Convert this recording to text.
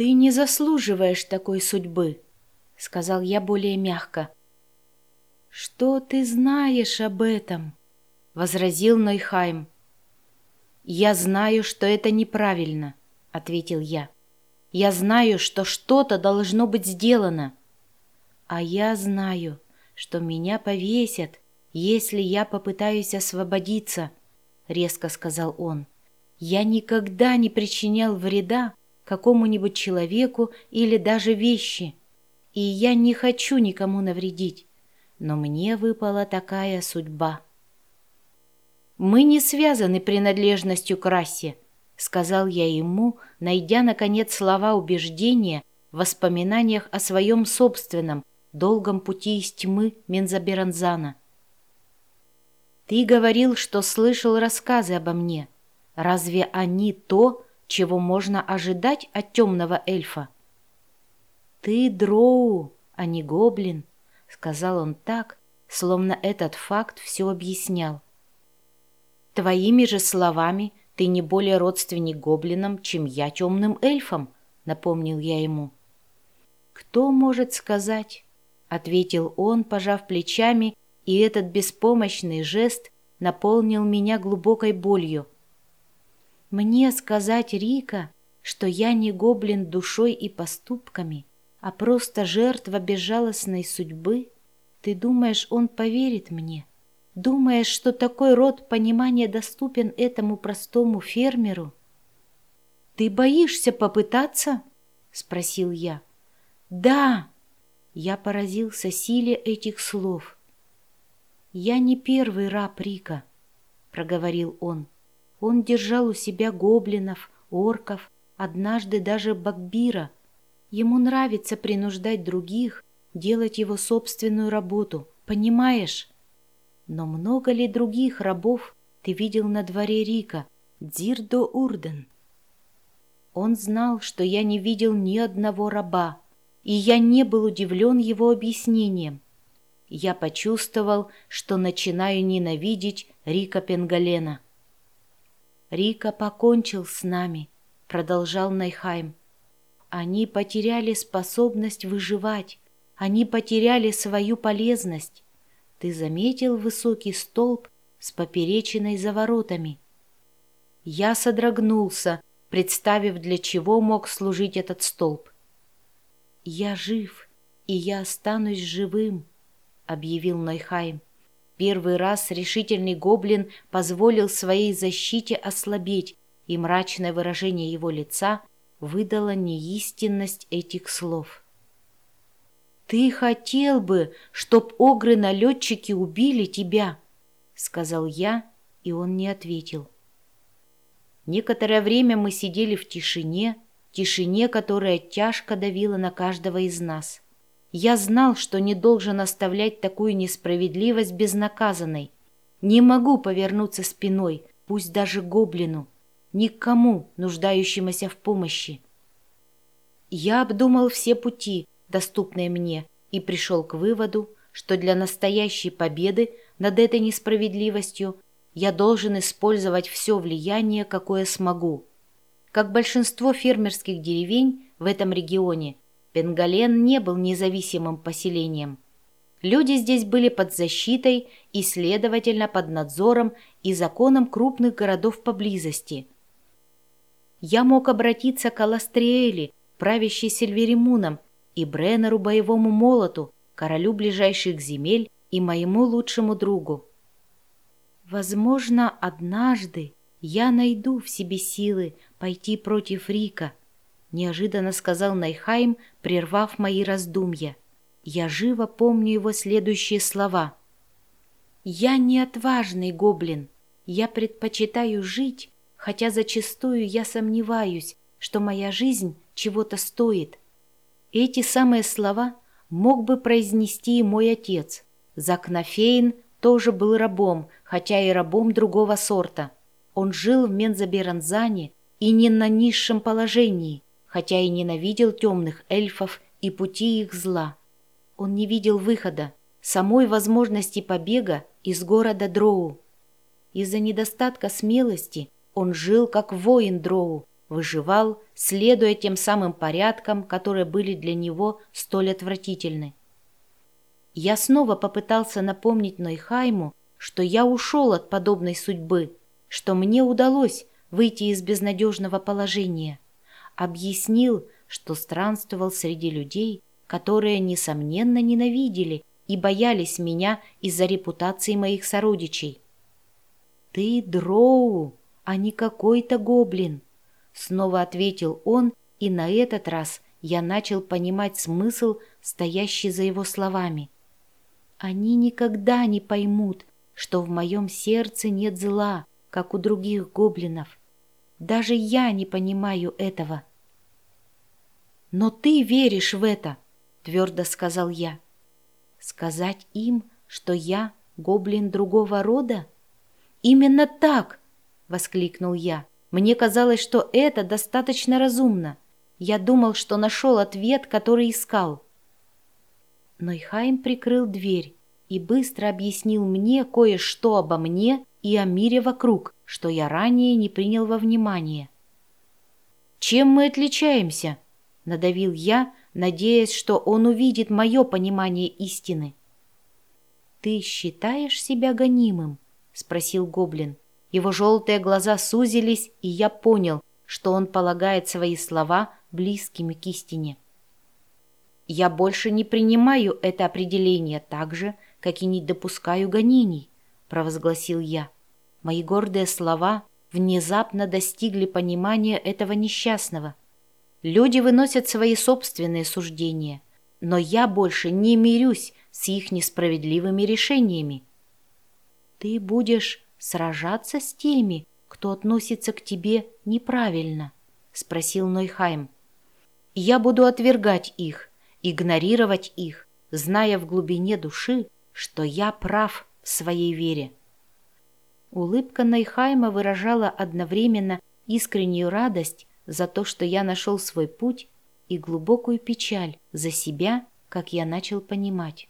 «Ты не заслуживаешь такой судьбы», — сказал я более мягко. «Что ты знаешь об этом?» — возразил Нойхайм. «Я знаю, что это неправильно», — ответил я. «Я знаю, что что-то должно быть сделано. А я знаю, что меня повесят, если я попытаюсь освободиться», — резко сказал он. «Я никогда не причинял вреда какому-нибудь человеку или даже вещи, и я не хочу никому навредить, но мне выпала такая судьба». «Мы не связаны принадлежностью к расе», — сказал я ему, найдя, наконец, слова убеждения в воспоминаниях о своем собственном долгом пути из тьмы Мензаберанзана. «Ты говорил, что слышал рассказы обо мне. Разве они то, чего можно ожидать от темного эльфа?» «Ты дроу, а не гоблин», — сказал он так, словно этот факт все объяснял. Твоими же словами ты не более родственник гоблинам, чем я темным эльфам, напомнил я ему. Кто может сказать? ответил он, пожав плечами, и этот беспомощный жест наполнил меня глубокой болью. Мне сказать Рика, что я не гоблин душой и поступками, а просто жертва безжалостной судьбы, ты думаешь, он поверит мне? Думаешь, что такой род понимания доступен этому простому фермеру? «Ты боишься попытаться?» — спросил я. «Да!» — я поразился силе этих слов. «Я не первый раб Рика», — проговорил он. Он держал у себя гоблинов, орков, однажды даже Багбира. Ему нравится принуждать других делать его собственную работу, понимаешь? Но много ли других рабов ты видел на дворе Рика, Дзирдо Урден? Он знал, что я не видел ни одного раба, и я не был удивлен его объяснением. Я почувствовал, что начинаю ненавидеть Рика Пенгалена. «Рика покончил с нами», — продолжал Найхайм. «Они потеряли способность выживать, они потеряли свою полезность. Ты заметил высокий столб с поперечиной за воротами? Я содрогнулся, представив, для чего мог служить этот столб. «Я жив, и я останусь живым», — объявил Нойхайм. Первый раз решительный гоблин позволил своей защите ослабеть, и мрачное выражение его лица выдало неистинность этих слов. «Ты хотел бы, чтоб огры-налетчики убили тебя?» — сказал я, и он не ответил. Некоторое время мы сидели в тишине, тишине, которая тяжко давила на каждого из нас. Я знал, что не должен оставлять такую несправедливость безнаказанной. Не могу повернуться спиной, пусть даже гоблину, никому, нуждающемуся в помощи. Я обдумал все пути, доступные мне, и пришел к выводу, что для настоящей победы над этой несправедливостью я должен использовать все влияние, какое смогу. Как большинство фермерских деревень в этом регионе, Пенгален не был независимым поселением. Люди здесь были под защитой и, следовательно, под надзором и законом крупных городов поблизости. Я мог обратиться к Аластриэле, правящей Сильверимуном, и Бреннеру боевому молоту, королю ближайших земель и моему лучшему другу. Возможно, однажды я найду в себе силы пойти против Рика, неожиданно сказал Найхайм, прервав мои раздумья. Я живо помню его следующие слова. «Я не отважный гоблин. Я предпочитаю жить, хотя зачастую я сомневаюсь, что моя жизнь чего-то стоит. Эти самые слова мог бы произнести и мой отец. Закнафейн тоже был рабом, хотя и рабом другого сорта. Он жил в Мензаберанзане и не на низшем положении, хотя и ненавидел темных эльфов и пути их зла. Он не видел выхода, самой возможности побега из города Дроу. Из-за недостатка смелости он жил как воин Дроу, выживал, следуя тем самым порядкам, которые были для него столь отвратительны. Я снова попытался напомнить Нойхайму, что я ушел от подобной судьбы, что мне удалось выйти из безнадежного положения. Объяснил, что странствовал среди людей, которые, несомненно, ненавидели и боялись меня из-за репутации моих сородичей. «Ты дроу, а не какой-то гоблин», — снова ответил он, и на этот раз я начал понимать смысл, стоящий за его словами. «Они никогда не поймут, что в моем сердце нет зла, как у других гоблинов. Даже я не понимаю этого». «Но ты веришь в это», — твердо сказал я. «Сказать им, что я гоблин другого рода?» «Именно так!» — воскликнул я. «Мне казалось, что это достаточно разумно. Я думал, что нашел ответ, который искал». Но Ихайм прикрыл дверь и быстро объяснил мне кое-что обо мне и о мире вокруг, что я ранее не принял во внимание. «Чем мы отличаемся?» — надавил я, надеясь, что он увидит мое понимание истины. «Ты считаешь себя гонимым?» — спросил гоблин. Его желтые глаза сузились, и я понял, что он полагает свои слова близкими к истине. «Я больше не принимаю это определение так же, как и не допускаю гонений», — провозгласил я. Мои гордые слова внезапно достигли понимания этого несчастного. Люди выносят свои собственные суждения, но я больше не мирюсь с их несправедливыми решениями. Ты будешь сражаться с теми, кто относится к тебе неправильно, спросил Нойхайм. Я буду отвергать их, игнорировать их, зная в глубине души, что я прав в своей вере. Улыбка Нойхайма выражала одновременно искреннюю радость за то, что я нашел свой путь, и глубокую печаль за себя, как я начал понимать.